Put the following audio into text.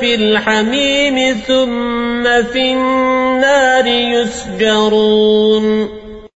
في الحميم ثم في النار يسجرون.